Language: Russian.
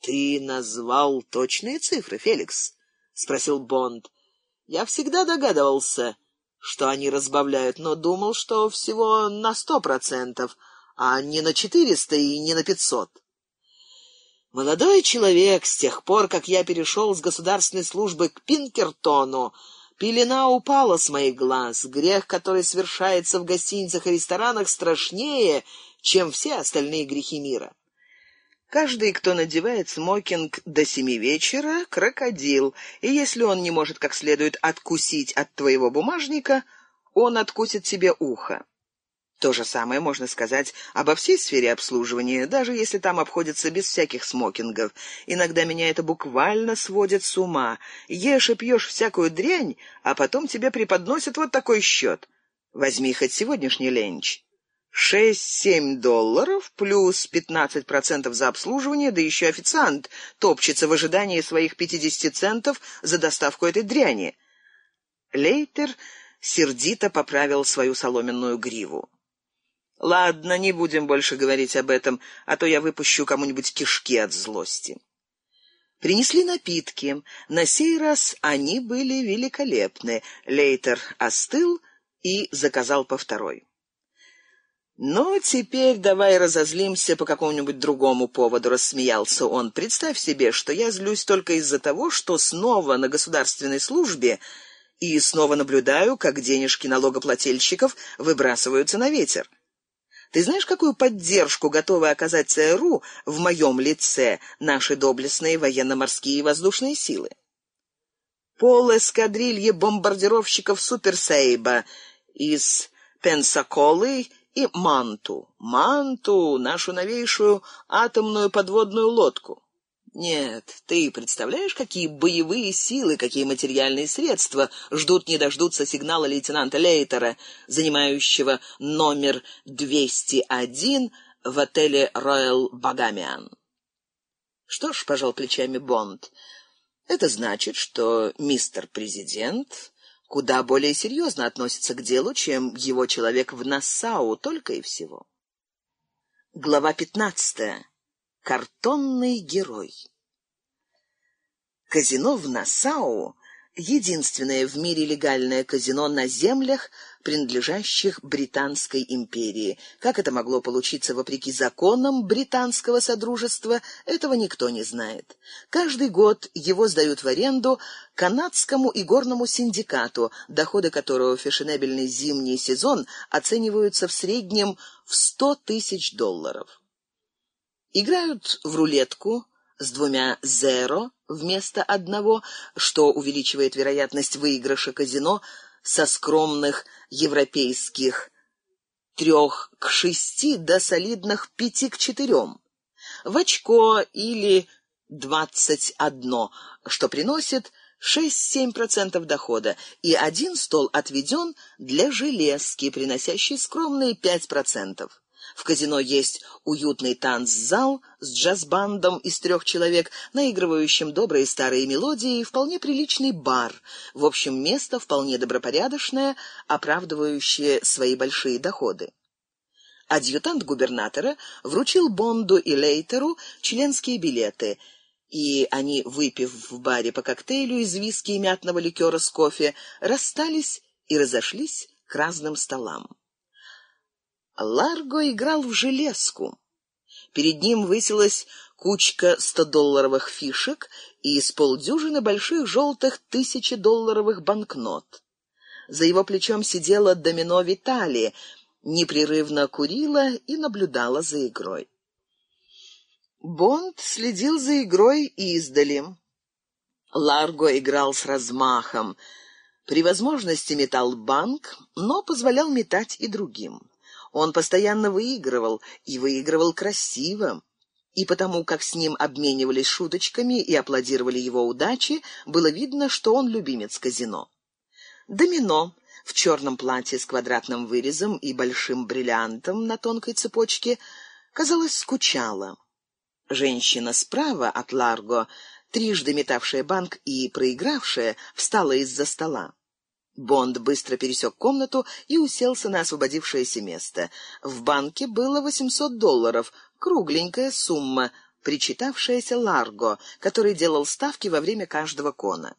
Ты назвал точные цифры, Феликс? спросил Бонд. Я всегда догадывался, что они разбавляют, но думал, что всего на сто процентов, а не на четыреста и не на пятьсот. Молодой человек, с тех пор, как я перешел с государственной службы к Пинкертону, пелена упала с моих глаз. Грех, который совершается в гостиницах и ресторанах, страшнее, чем все остальные грехи мира. Каждый, кто надевает смокинг до семи вечера, крокодил, и если он не может как следует откусить от твоего бумажника, он откусит себе ухо. То же самое можно сказать обо всей сфере обслуживания, даже если там обходится без всяких смокингов. Иногда меня это буквально сводит с ума. Ешь и пьешь всякую дрянь, а потом тебе преподносят вот такой счет. Возьми хоть сегодняшний ленч. Шесть-семь долларов плюс пятнадцать процентов за обслуживание, да еще официант топчется в ожидании своих пятидесяти центов за доставку этой дряни. Лейтер сердито поправил свою соломенную гриву. Ладно, не будем больше говорить об этом, а то я выпущу кому-нибудь кишки от злости. Принесли напитки. На сей раз они были великолепны. Лейтер остыл и заказал по второй. «Ну, теперь давай разозлимся по какому-нибудь другому поводу», — рассмеялся он. «Представь себе, что я злюсь только из-за того, что снова на государственной службе и снова наблюдаю, как денежки налогоплательщиков выбрасываются на ветер. Ты знаешь, какую поддержку готовы оказать ЦРУ в моем лице наши доблестные военно-морские и воздушные силы?» Пол эскадрильи бомбардировщиков «Суперсейба» из Пенсаколы — и Манту. Манту, нашу новейшую атомную подводную лодку. Нет, ты представляешь, какие боевые силы, какие материальные средства ждут не дождутся сигнала лейтенанта Лейтера, занимающего номер 201 в отеле Royal Багамиан. Что ж, пожал плечами Бонд, это значит, что мистер президент куда более серьезно относится к делу, чем его человек в Нассау, только и всего. Глава пятнадцатая. Картонный герой. Казино в Нассау единственное в мире легальное казино на землях, принадлежащих Британской империи. Как это могло получиться вопреки законам британского содружества, этого никто не знает. Каждый год его сдают в аренду канадскому игорному синдикату, доходы которого в фешенебельный зимний сезон оцениваются в среднем в 100 тысяч долларов. Играют в рулетку, с двумя «зеро» вместо одного, что увеличивает вероятность выигрыша казино со скромных европейских трех к шести до солидных пяти к четырем. В очко или двадцать одно, что приносит 6-7% дохода, и один стол отведен для железки, приносящей скромные 5%. В казино есть уютный танцзал с джаз-бандом из трех человек, наигрывающим добрые старые мелодии, и вполне приличный бар. В общем, место вполне добропорядочное, оправдывающее свои большие доходы. Адъютант губернатора вручил Бонду и Лейтеру членские билеты, и они, выпив в баре по коктейлю из виски и мятного ликера с кофе, расстались и разошлись к разным столам. Ларго играл в железку. Перед ним высилась кучка стодолларовых фишек и с полдюжины больших желтых тысячедолларовых банкнот. За его плечом сидела домино Виталия, непрерывно курила и наблюдала за игрой. Бонд следил за игрой издали. Ларго играл с размахом. При возможности метал банк, но позволял метать и другим. Он постоянно выигрывал, и выигрывал красиво. И потому, как с ним обменивались шуточками и аплодировали его удачи, было видно, что он любимец казино. Домино в черном платье с квадратным вырезом и большим бриллиантом на тонкой цепочке, казалось, скучала. Женщина справа от Ларго, трижды метавшая банк и проигравшая, встала из-за стола. Бонд быстро пересек комнату и уселся на освободившееся место. В банке было 800 долларов, кругленькая сумма, причитавшееся Ларго, который делал ставки во время каждого кона.